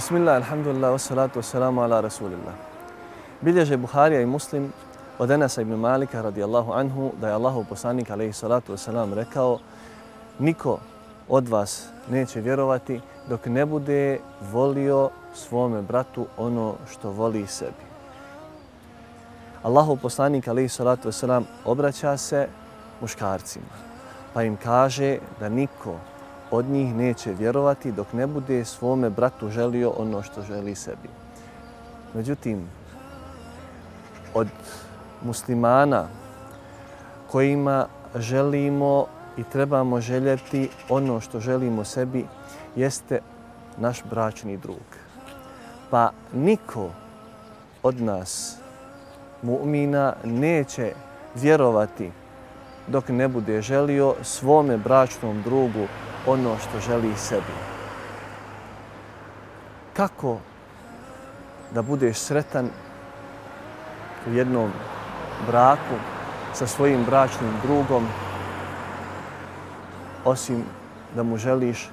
Bismillah, alhamdulillah, wassalatu wassalamu ala rasulillah. Bilježe Buharija i Muslim od Enasa ibn Malika radijallahu anhu da je Allahu poslanik alaihi salatu wassalam rekao niko od vas neće vjerovati dok ne bude volio svome bratu ono što voli sebi. Allahu poslanik alaihi salatu wassalam obraća se muškarcima pa im kaže da niko od njih neće vjerovati dok ne bude svome bratu želio ono što želi sebi. Međutim, od muslimana kojima želimo i trebamo željeti ono što želimo sebi jeste naš bračni drug. Pa niko od nas mu'mina neće vjerovati dok ne bude želio svome bračnom drugu ono što želi sebi. Kako da budeš sretan u jednom braku sa svojim bračnim drugom osim da mu želiš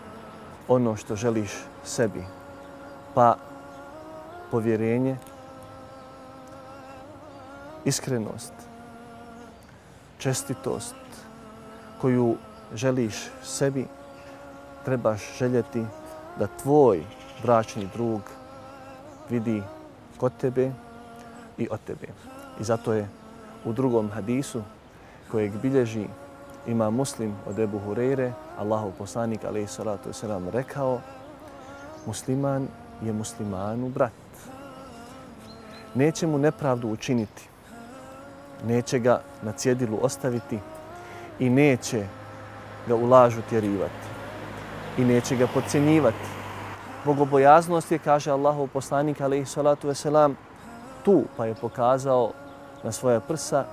ono što želiš sebi. Pa povjerenje, iskrenost, čestitost koju želiš sebi, trebaš željeti da tvoj bračni drug vidi kod tebe i od tebe. I zato je u drugom hadisu kojeg bilježi ima muslim od Ebu Hureyre, Allahov poslanik alaih salatu wasalam rekao musliman je muslimanu brat. Neće mu nepravdu učiniti, neće ga na cjedilu ostaviti i neće ga u lažu tjerivati i neće ga podcjenjivati. Bogobojaznost je, kaže Allahov poslanik alaihi salatu wasalam, tu pa je pokazao na svoja prsa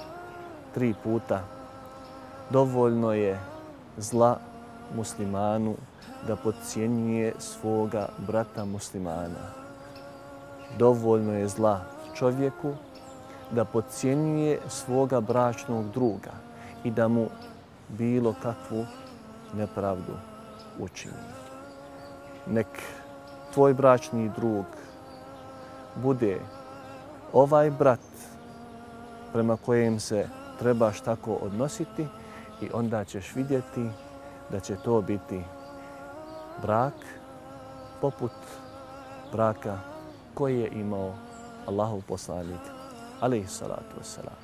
tri puta dovoljno je zla muslimanu da podcjenjuje svoga brata muslimana. Dovoljno je zla čovjeku da podcjenjuje svoga bračnog druga i da mu bilo kakvu nepravdu učini. Nek tvoj bračni drug bude ovaj brat prema kojem se trebaš tako odnositi i onda ćeš vidjeti da će to biti brak poput braka koji je imao Allahov poslanik, alaihi salatu wasalam.